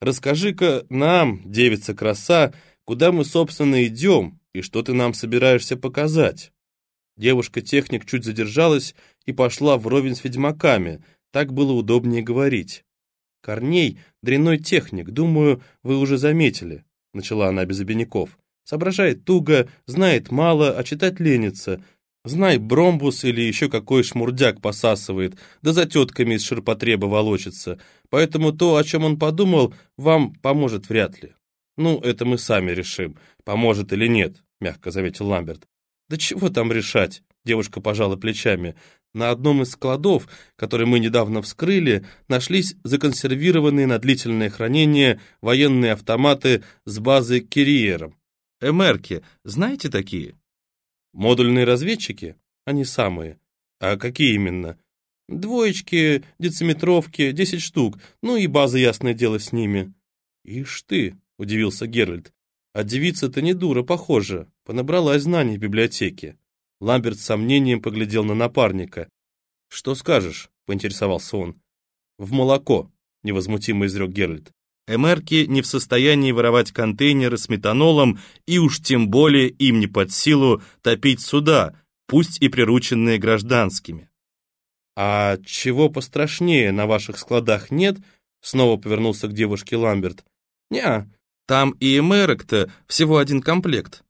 Расскажи-ка нам, девица-краса, куда мы, собственно, идем и что ты нам собираешься показать?» Девушка-техник чуть задержалась и пошла вровень с ведьмаками, так было удобнее говорить. «Корней — дрянной техник, думаю, вы уже заметили», — начала она без обиняков. «Соображает туго, знает мало, а читать ленится. Знай, бромбус или еще какой шмурдяк посасывает, да за тетками из ширпотреба волочится. Поэтому то, о чем он подумал, вам поможет вряд ли». «Ну, это мы сами решим, поможет или нет», — мягко заметил Ламберт. «Да чего там решать?» — девушка пожала плечами. На одном из складов, который мы недавно вскрыли, нашлись законсервированные на длительное хранение военные автоматы с базы Кириером. Эмерки, знаете такие? Модульные разведчики? Они самые. А какие именно? Двоечки, дециметровки, десять штук, ну и база, ясное дело, с ними. Ишь ты, удивился Геральт. А девица-то не дура, похоже, понабралась знаний в библиотеке. Ламберт с сомнением поглядел на напарника. «Что скажешь?» — поинтересовался он. «В молоко», — невозмутимо изрек Геральт. «Эмерки не в состоянии воровать контейнеры с метанолом и уж тем более им не под силу топить суда, пусть и прирученные гражданскими». «А чего пострашнее на ваших складах нет?» — снова повернулся к девушке Ламберт. «Не, там и эмерок-то всего один комплект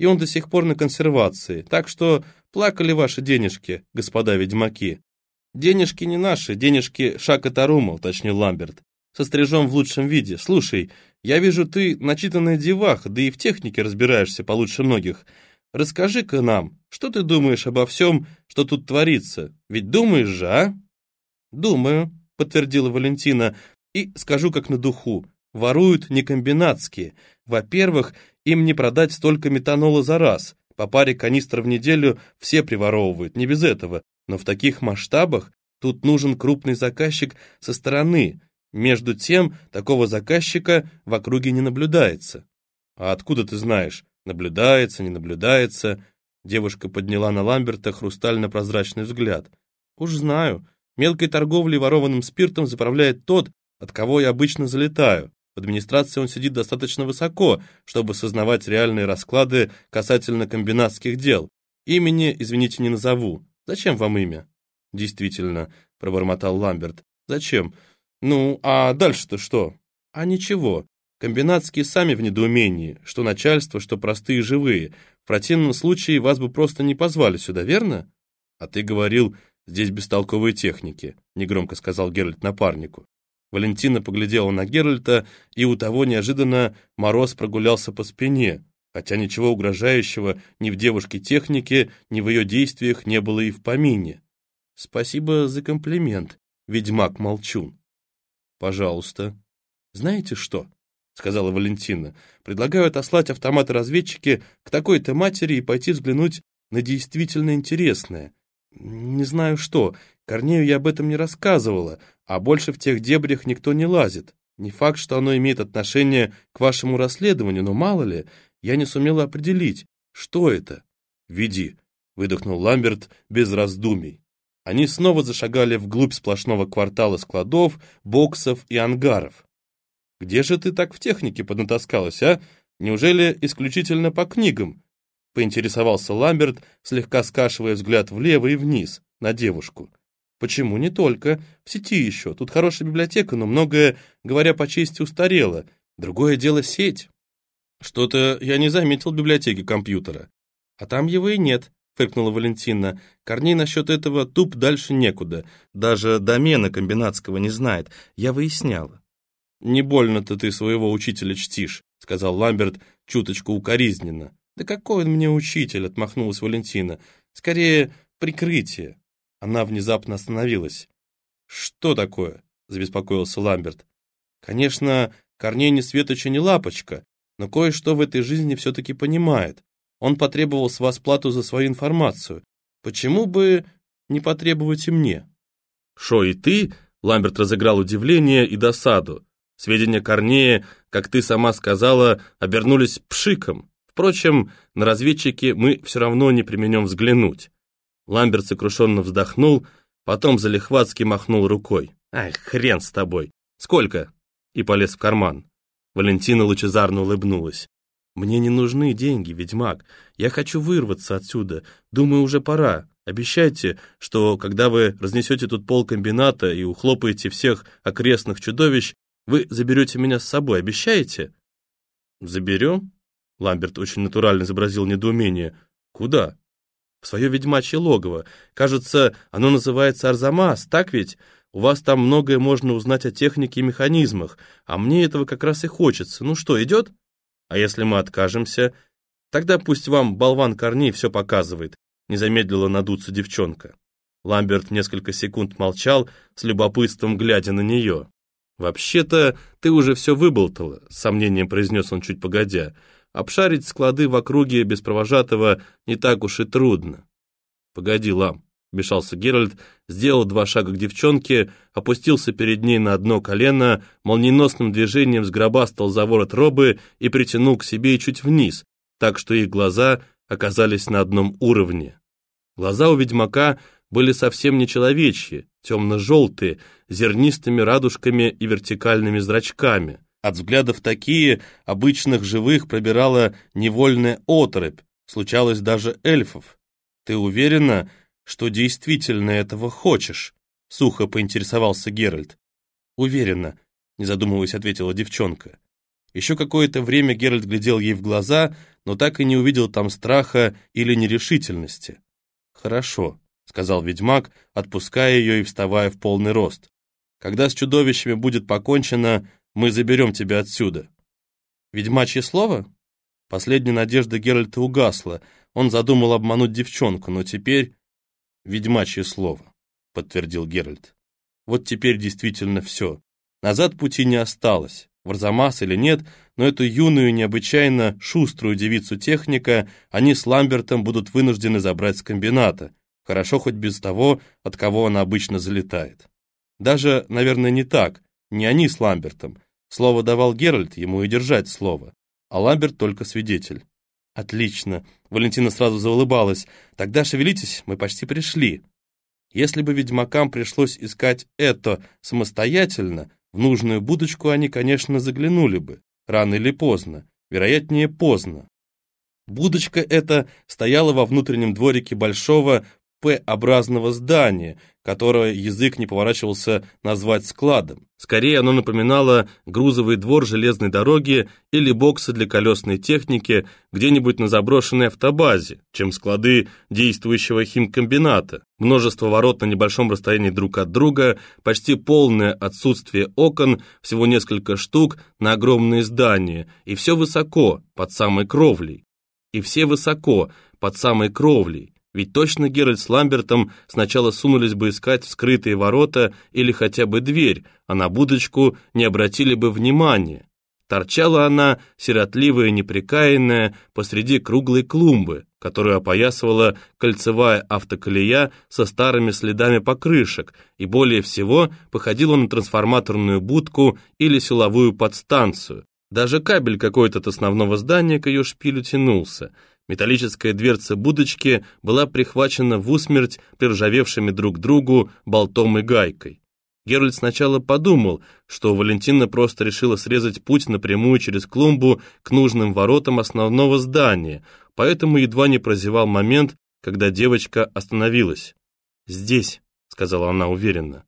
и он до сих пор на консервации, так что плакали ваши денежки, господа ведьмаки. Денежки не наши, денежки Шака Тарума, уточнил Ламберт. Сострижем в лучшем виде. Слушай, я вижу, ты начитанная деваха, да и в технике разбираешься получше многих. Расскажи-ка нам, что ты думаешь обо всем, что тут творится? Ведь думаешь же, а? Думаю, подтвердила Валентина, и скажу как на духу. Воруют не комбинатские. Во-первых, им не продать столько метанола за раз. По паре канистр в неделю все приворовывают, не без этого. Но в таких масштабах тут нужен крупный заказчик со стороны. Между тем, такого заказчика в округе не наблюдается. А откуда ты знаешь? Наблюдается, не наблюдается? Девушка подняла на Ламберта хрустально-прозрачный взгляд. Уж знаю, мелкой торговлей ворованным спиртом заправляет тот, от кого я обычно залетаю. В администрации он сидит достаточно высоко, чтобы сознавать реальные расклады касательно комбинатских дел. Имени, извините, не назову. Зачем вам имя? Действительно, пробормотал Ламберт. Зачем? Ну, а дальше-то что? А ничего. Комбинатские сами в недоумении, что начальство, что простые живые. В противном случае вас бы просто не позвали сюда, верно? А ты говорил, здесь бестолковые техники, негромко сказал Геральт напарнику. Валентина поглядела на Геральта, и у того неожиданно мороз прогулялся по спине, хотя ничего угрожающего ни в девушке-технике, ни в ее действиях не было и в помине. «Спасибо за комплимент, ведьмак-молчун». «Пожалуйста». «Знаете что?» — сказала Валентина. «Предлагаю отослать автоматы-разведчики к такой-то матери и пойти взглянуть на действительно интересное. Не знаю что, Корнею я об этом не рассказывала, а больше в тех дебрях никто не лазит. Не факт, что оно имеет отношение к вашему расследованию, но мало ли, я не сумела определить, что это. «Веди», — выдохнул Ламберт без раздумий. Они снова зашагали вглубь сплошного квартала складов, боксов и ангаров. «Где же ты так в технике поднатаскалась, а? Неужели исключительно по книгам?» — поинтересовался Ламберт, слегка скашивая взгляд влево и вниз, на девушку. Почему не только? В сети еще. Тут хорошая библиотека, но многое, говоря по чести, устарело. Другое дело сеть. Что-то я не заметил библиотеки компьютера. А там его и нет, фыркнула Валентина. Корней насчет этого туп дальше некуда. Даже домена комбинатского не знает. Я выясняла. Не больно-то ты своего учителя чтишь, сказал Ламберт чуточку укоризненно. Да какой он мне учитель, отмахнулась Валентина. Скорее, прикрытие. Она внезапно остановилась. «Что такое?» — забеспокоился Ламберт. «Конечно, Корней не светоча, не лапочка, но кое-что в этой жизни все-таки понимает. Он потребовал с вас плату за свою информацию. Почему бы не потребовать и мне?» «Шо, и ты?» — Ламберт разыграл удивление и досаду. Сведения Корнея, как ты сама сказала, обернулись пшиком. Впрочем, на разведчики мы все равно не применем взглянуть. Ламберт сокрушенно вздохнул, потом залихватски махнул рукой. «Ай, хрен с тобой! Сколько?» и полез в карман. Валентина лучезарно улыбнулась. «Мне не нужны деньги, ведьмак. Я хочу вырваться отсюда. Думаю, уже пора. Обещайте, что, когда вы разнесете тут пол комбината и ухлопаете всех окрестных чудовищ, вы заберете меня с собой. Обещаете?» «Заберем?» Ламберт очень натурально изобразил недоумение. «Куда?» «В свое ведьмачье логово. Кажется, оно называется Арзамас, так ведь? У вас там многое можно узнать о технике и механизмах, а мне этого как раз и хочется. Ну что, идет?» А если мы откажемся? Тогда пусть вам болван Корней все показывает, не замедлила надуться девчонка. Ламберт несколько секунд молчал, с любопытством глядя на нее. «Вообще-то ты уже все выболтала», — с сомнением произнес он чуть погодя. «Обшарить склады в округе без провожатого не так уж и трудно». «Погоди, Лам», — вмешался Геральт, сделал два шага к девчонке, опустился перед ней на одно колено, молниеносным движением сгробастал за ворот робы и притянул к себе чуть вниз, так что их глаза оказались на одном уровне. Глаза у ведьмака были совсем не человечьи, темно-желтые, зернистыми радужками и вертикальными зрачками. От взглядов такие обычных живых пробирала невольная оторопь, случалось даже эльфов. «Ты уверена, что действительно этого хочешь?» — сухо поинтересовался Геральт. «Уверенно», — не задумываясь, ответила девчонка. Еще какое-то время Геральт глядел ей в глаза, но так и не увидел там страха или нерешительности. «Хорошо», — сказал ведьмак, отпуская ее и вставая в полный рост. «Когда с чудовищами будет покончено, мы заберем тебя отсюда». «Ведьмачье слово?» Последняя надежда Геральта угасла. Он задумал обмануть девчонку, но теперь «Ведьмачье слово», — подтвердил Геральт. «Вот теперь действительно все. Назад пути не осталось. В Арзамас или нет, но эту юную, необычайно шуструю девицу техника они с Ламбертом будут вынуждены забрать с комбината. Хорошо хоть без того, от кого она обычно залетает. Даже, наверное, не так. Не они с Ламбертом. Слово давал Геральт, ему и держать слово. А Ламберт только свидетель. Отлично. Валентина сразу заулыбалась. Тогда шевелитесь, мы почти пришли. Если бы ведьмакам пришлось искать это самостоятельно, в нужную будочку они, конечно, заглянули бы. Рано или поздно. Вероятнее, поздно. Будочка эта стояла во внутреннем дворике большого П-образного здания, которое язык не поворачивался назвать складом. Скорее оно напоминало грузовый двор железной дороги или боксы для колесной техники где-нибудь на заброшенной автобазе, чем склады действующего химкомбината. Множество ворот на небольшом расстоянии друг от друга, почти полное отсутствие окон, всего несколько штук на огромные здания, и все высоко, под самой кровлей. И все высоко, под самой кровлей. Ведь точно Геральт с Ламбертом сначала сунулись бы искать вскрытые ворота или хотя бы дверь, а на будочку не обратили бы внимания. Торчала она, сиротливая и неприкаянная, посреди круглой клумбы, которую опоясывала кольцевая автоколея со старыми следами покрышек, и более всего походила на трансформаторную будку или силовую подстанцию. Даже кабель какой-то от основного здания к ее шпилю тянулся — Металлическая дверца будочки была прихвачена в усмерть приржавевшими друг другу болтом и гайкой. Геральт сначала подумал, что Валентина просто решила срезать путь напрямую через клумбу к нужным воротам основного здания, поэтому едва не прозевал момент, когда девочка остановилась. «Здесь», — сказала она уверенно.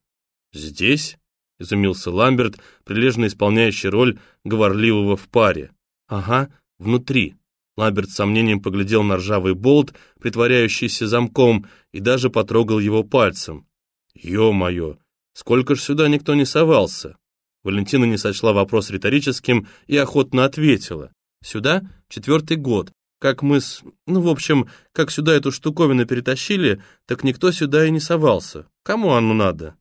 «Здесь?» — изумился Ламберт, прилежно исполняющий роль говорливого в паре. «Ага, внутри». Ламберт с сомнением поглядел на ржавый болт, притворяющийся замком, и даже потрогал его пальцем. «Ё-моё, сколько ж сюда никто не совался!» Валентина не сочла вопрос риторическим и охотно ответила. «Сюда четвертый год. Как мы с... Ну, в общем, как сюда эту штуковину перетащили, так никто сюда и не совался. Кому оно надо?»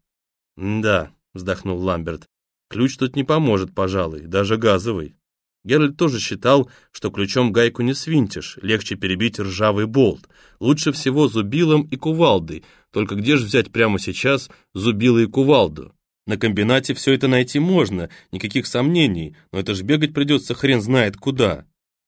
«Да», — вздохнул Ламберт, — «ключ тут не поможет, пожалуй, даже газовый». Геральт тоже считал, что ключом гайку не свинтишь, легче перебить ржавый болт. Лучше всего зубилом и кувалдой, только где же взять прямо сейчас зубило и кувалду? На комбинате все это найти можно, никаких сомнений, но это ж бегать придется хрен знает куда.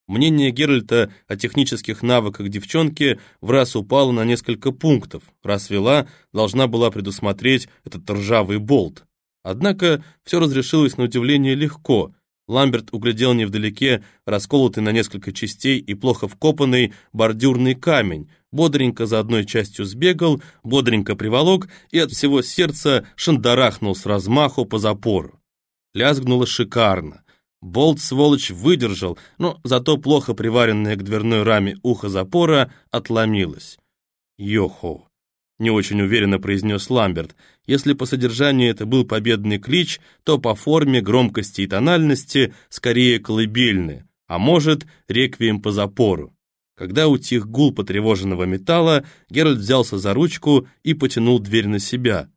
Мнение Геральта о технических навыках девчонки в раз упало на несколько пунктов. Раз вела, должна была предусмотреть этот ржавый болт. Однако все разрешилось на удивление легко. Ламберт углядел невдалеке расколотый на несколько частей и плохо вкопанный бордюрный камень, бодренько за одной частью сбегал, бодренько приволок и от всего сердца шандарахнул с размаху по запору. Лязгнуло шикарно. Болт, сволочь, выдержал, но зато плохо приваренное к дверной раме ухо запора отломилось. «Йохо!» — не очень уверенно произнес Ламберт. Если по содержанию это был победный клич, то по форме, громкости и тональности скорее колыбельный, а может, реквием по запору. Когда утих гул потревоженного металла, Геральт взялся за ручку и потянул дверь на себя.